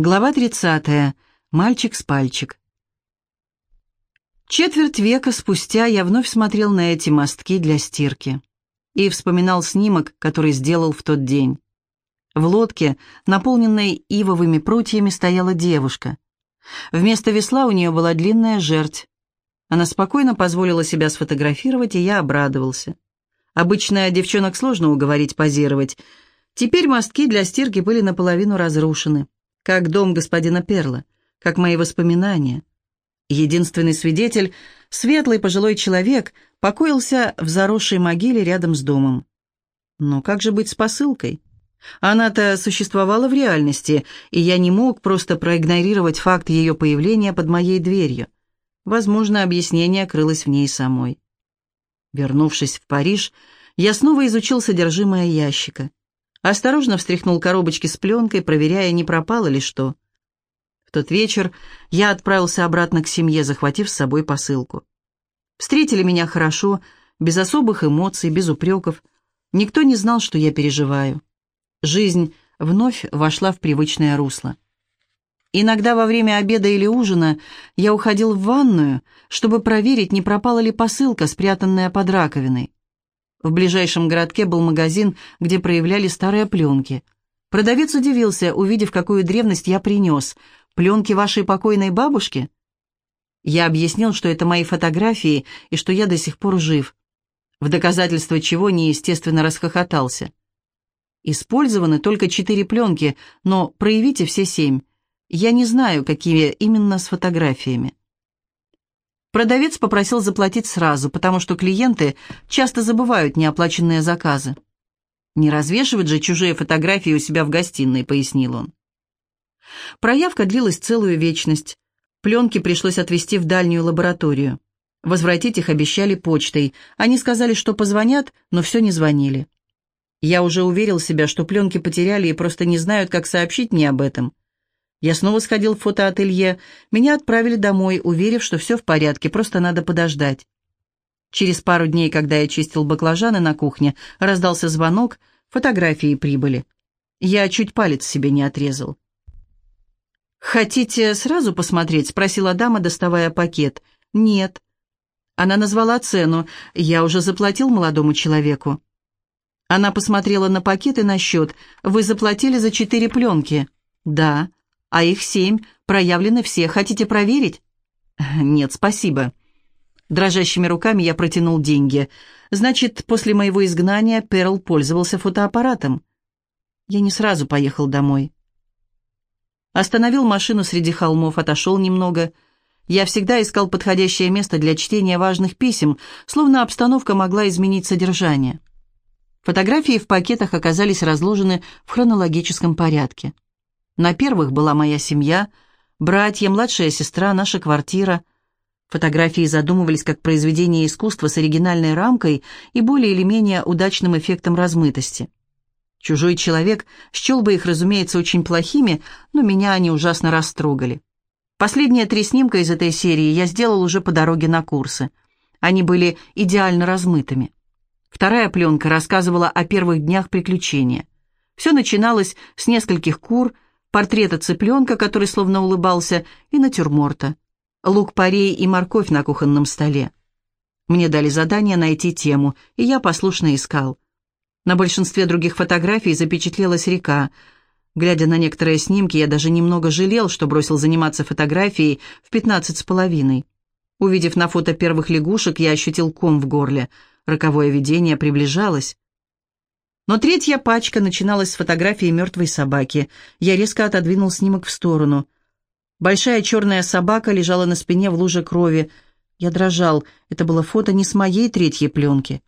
Глава 30. Мальчик с пальчик. Четверть века спустя я вновь смотрел на эти мостки для стирки и вспоминал снимок, который сделал в тот день. В лодке, наполненной ивовыми прутьями, стояла девушка. Вместо весла у нее была длинная жердь. Она спокойно позволила себя сфотографировать, и я обрадовался. Обычно девчонок сложно уговорить позировать. Теперь мостки для стирки были наполовину разрушены как дом господина Перла, как мои воспоминания. Единственный свидетель, светлый пожилой человек, покоился в заросшей могиле рядом с домом. Но как же быть с посылкой? Она-то существовала в реальности, и я не мог просто проигнорировать факт ее появления под моей дверью. Возможно, объяснение крылось в ней самой. Вернувшись в Париж, я снова изучил содержимое ящика. Осторожно встряхнул коробочки с пленкой, проверяя, не пропало ли что. В тот вечер я отправился обратно к семье, захватив с собой посылку. Встретили меня хорошо, без особых эмоций, без упреков. Никто не знал, что я переживаю. Жизнь вновь вошла в привычное русло. Иногда во время обеда или ужина я уходил в ванную, чтобы проверить, не пропала ли посылка, спрятанная под раковиной. В ближайшем городке был магазин, где проявляли старые пленки. Продавец удивился, увидев, какую древность я принес. «Пленки вашей покойной бабушки?» Я объяснил, что это мои фотографии и что я до сих пор жив. В доказательство чего неестественно расхохотался. Использованы только четыре пленки, но проявите все семь. Я не знаю, какие именно с фотографиями. Продавец попросил заплатить сразу, потому что клиенты часто забывают неоплаченные заказы. «Не развешивать же чужие фотографии у себя в гостиной», — пояснил он. Проявка длилась целую вечность. Пленки пришлось отвезти в дальнюю лабораторию. Возвратить их обещали почтой. Они сказали, что позвонят, но все не звонили. Я уже уверил себя, что пленки потеряли и просто не знают, как сообщить мне об этом. Я снова сходил в фотоателье. Меня отправили домой, уверив, что все в порядке, просто надо подождать. Через пару дней, когда я чистил баклажаны на кухне, раздался звонок, фотографии прибыли. Я чуть палец себе не отрезал. «Хотите сразу посмотреть?» — спросила дама, доставая пакет. «Нет». Она назвала цену. Я уже заплатил молодому человеку. Она посмотрела на пакет и на счет. «Вы заплатили за четыре пленки?» «Да» а их семь, проявлены все. Хотите проверить?» «Нет, спасибо». Дрожащими руками я протянул деньги. «Значит, после моего изгнания Перл пользовался фотоаппаратом». Я не сразу поехал домой. Остановил машину среди холмов, отошел немного. Я всегда искал подходящее место для чтения важных писем, словно обстановка могла изменить содержание. Фотографии в пакетах оказались разложены в хронологическом порядке. На первых была моя семья, братья, младшая сестра, наша квартира. Фотографии задумывались как произведение искусства с оригинальной рамкой и более или менее удачным эффектом размытости. Чужой человек счел бы их, разумеется, очень плохими, но меня они ужасно растрогали. Последние три снимка из этой серии я сделал уже по дороге на курсы. Они были идеально размытыми. Вторая пленка рассказывала о первых днях приключения. Все начиналось с нескольких кур – портрета цыпленка, который словно улыбался, и натюрморта. Лук-порей и морковь на кухонном столе. Мне дали задание найти тему, и я послушно искал. На большинстве других фотографий запечатлелась река. Глядя на некоторые снимки, я даже немного жалел, что бросил заниматься фотографией в пятнадцать с половиной. Увидев на фото первых лягушек, я ощутил ком в горле. Роковое видение приближалось. Но третья пачка начиналась с фотографии мертвой собаки. Я резко отодвинул снимок в сторону. Большая черная собака лежала на спине в луже крови. Я дрожал. Это было фото не с моей третьей пленки.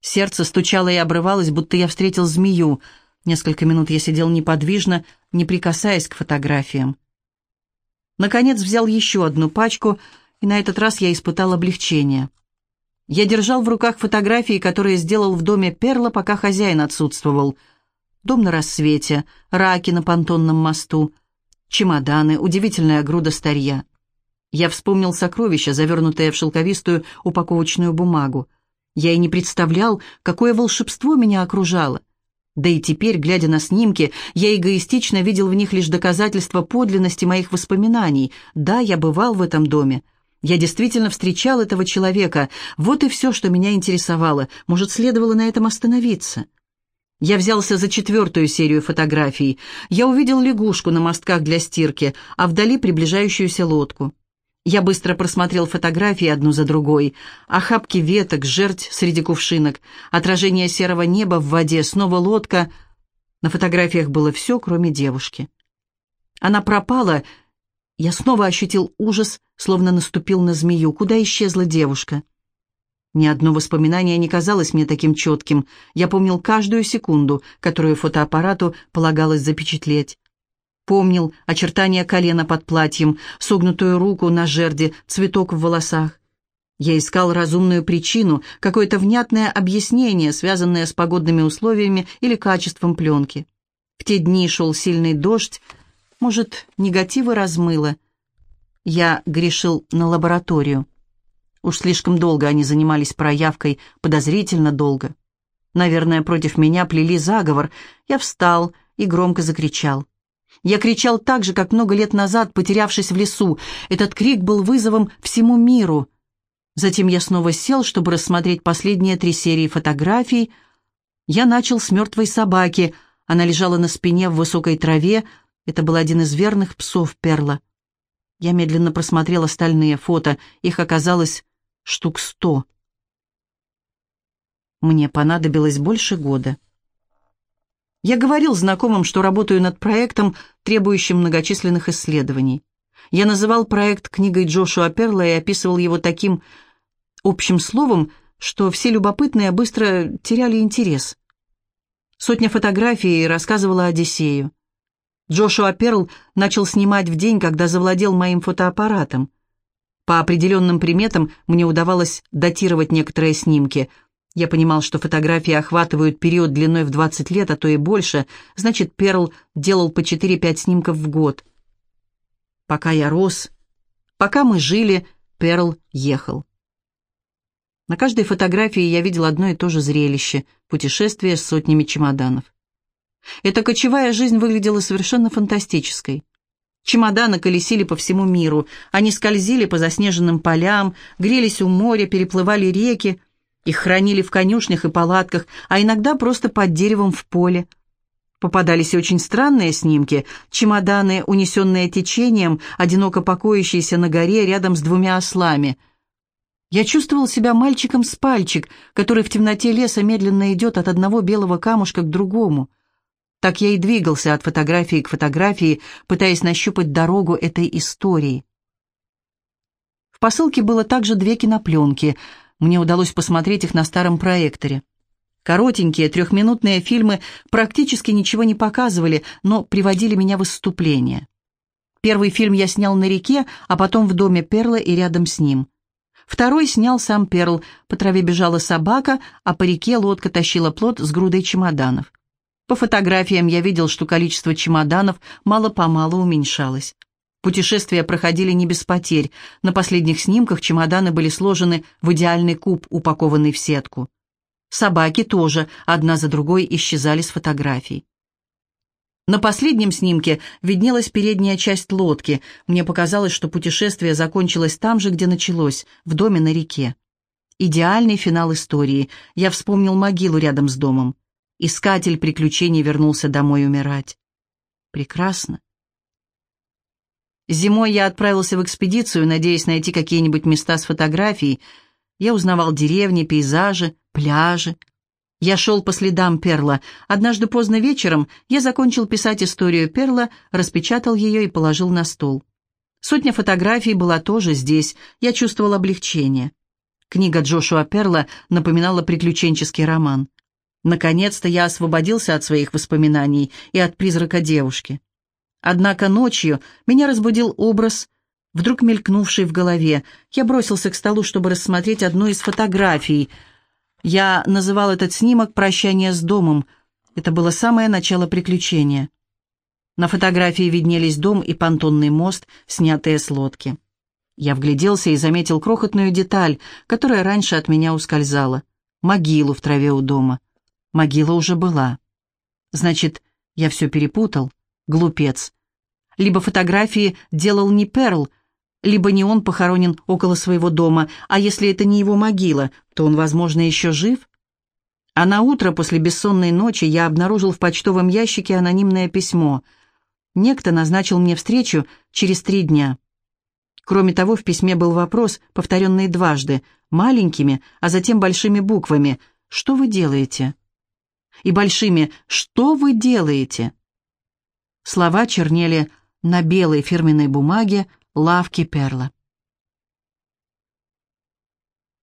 Сердце стучало и обрывалось, будто я встретил змею. Несколько минут я сидел неподвижно, не прикасаясь к фотографиям. Наконец взял еще одну пачку, и на этот раз я испытал облегчение. Я держал в руках фотографии, которые сделал в доме Перла, пока хозяин отсутствовал. Дом на рассвете, раки на понтонном мосту, чемоданы, удивительная груда старья. Я вспомнил сокровища, завернутые в шелковистую упаковочную бумагу. Я и не представлял, какое волшебство меня окружало. Да и теперь, глядя на снимки, я эгоистично видел в них лишь доказательства подлинности моих воспоминаний. Да, я бывал в этом доме. Я действительно встречал этого человека. Вот и все, что меня интересовало. Может, следовало на этом остановиться. Я взялся за четвертую серию фотографий. Я увидел лягушку на мостках для стирки, а вдали приближающуюся лодку. Я быстро просмотрел фотографии одну за другой. Охапки веток, жерть среди кувшинок, отражение серого неба в воде, снова лодка. На фотографиях было все, кроме девушки. Она пропала. Я снова ощутил ужас, словно наступил на змею. Куда исчезла девушка? Ни одно воспоминание не казалось мне таким четким. Я помнил каждую секунду, которую фотоаппарату полагалось запечатлеть. Помнил очертания колена под платьем, согнутую руку на жерде, цветок в волосах. Я искал разумную причину, какое-то внятное объяснение, связанное с погодными условиями или качеством пленки. В те дни шел сильный дождь, может, негативы размыло. Я грешил на лабораторию. Уж слишком долго они занимались проявкой, подозрительно долго. Наверное, против меня плели заговор. Я встал и громко закричал. Я кричал так же, как много лет назад, потерявшись в лесу. Этот крик был вызовом всему миру. Затем я снова сел, чтобы рассмотреть последние три серии фотографий. Я начал с мертвой собаки. Она лежала на спине в высокой траве. Это был один из верных псов Перла. Я медленно просмотрел остальные фото. Их оказалось штук сто. Мне понадобилось больше года. Я говорил знакомым, что работаю над проектом, требующим многочисленных исследований. Я называл проект книгой Джошуа Перла и описывал его таким общим словом, что все любопытные быстро теряли интерес. Сотня фотографий рассказывала Одиссею. Джошуа Перл начал снимать в день, когда завладел моим фотоаппаратом. По определенным приметам мне удавалось датировать некоторые снимки. Я понимал, что фотографии охватывают период длиной в 20 лет, а то и больше, значит, Перл делал по 4-5 снимков в год. Пока я рос, пока мы жили, Перл ехал. На каждой фотографии я видел одно и то же зрелище – путешествие с сотнями чемоданов. Эта кочевая жизнь выглядела совершенно фантастической. Чемоданы колесили по всему миру. Они скользили по заснеженным полям, грелись у моря, переплывали реки. Их хранили в конюшнях и палатках, а иногда просто под деревом в поле. Попадались и очень странные снимки. Чемоданы, унесенные течением, одиноко покоящиеся на горе рядом с двумя ослами. Я чувствовал себя мальчиком с пальчик, который в темноте леса медленно идет от одного белого камушка к другому. Так я и двигался от фотографии к фотографии, пытаясь нащупать дорогу этой истории. В посылке было также две кинопленки. Мне удалось посмотреть их на старом проекторе. Коротенькие трехминутные фильмы практически ничего не показывали, но приводили меня в выступление. Первый фильм я снял на реке, а потом в доме Перла и рядом с ним. Второй снял сам Перл. По траве бежала собака, а по реке лодка тащила плот с грудой чемоданов. По фотографиям я видел, что количество чемоданов мало-помалу уменьшалось. Путешествия проходили не без потерь. На последних снимках чемоданы были сложены в идеальный куб, упакованный в сетку. Собаки тоже одна за другой исчезали с фотографий. На последнем снимке виднелась передняя часть лодки. Мне показалось, что путешествие закончилось там же, где началось, в доме на реке. Идеальный финал истории. Я вспомнил могилу рядом с домом. Искатель приключений вернулся домой умирать. Прекрасно. Зимой я отправился в экспедицию, надеясь найти какие-нибудь места с фотографией. Я узнавал деревни, пейзажи, пляжи. Я шел по следам Перла. Однажды поздно вечером я закончил писать историю Перла, распечатал ее и положил на стол. Сотня фотографий была тоже здесь. Я чувствовал облегчение. Книга Джошуа Перла напоминала приключенческий роман. Наконец-то я освободился от своих воспоминаний и от призрака девушки. Однако ночью меня разбудил образ, вдруг мелькнувший в голове. Я бросился к столу, чтобы рассмотреть одну из фотографий. Я называл этот снимок «Прощание с домом». Это было самое начало приключения. На фотографии виднелись дом и понтонный мост, снятые с лодки. Я вгляделся и заметил крохотную деталь, которая раньше от меня ускользала. Могилу в траве у дома. Могила уже была. Значит, я все перепутал. Глупец. Либо фотографии делал не Перл, либо не он похоронен около своего дома, а если это не его могила, то он, возможно, еще жив? А на утро после бессонной ночи я обнаружил в почтовом ящике анонимное письмо. Некто назначил мне встречу через три дня. Кроме того, в письме был вопрос, повторенный дважды, маленькими, а затем большими буквами «Что вы делаете?» И большими «Что вы делаете?» Слова чернели на белой фирменной бумаге лавки Перла.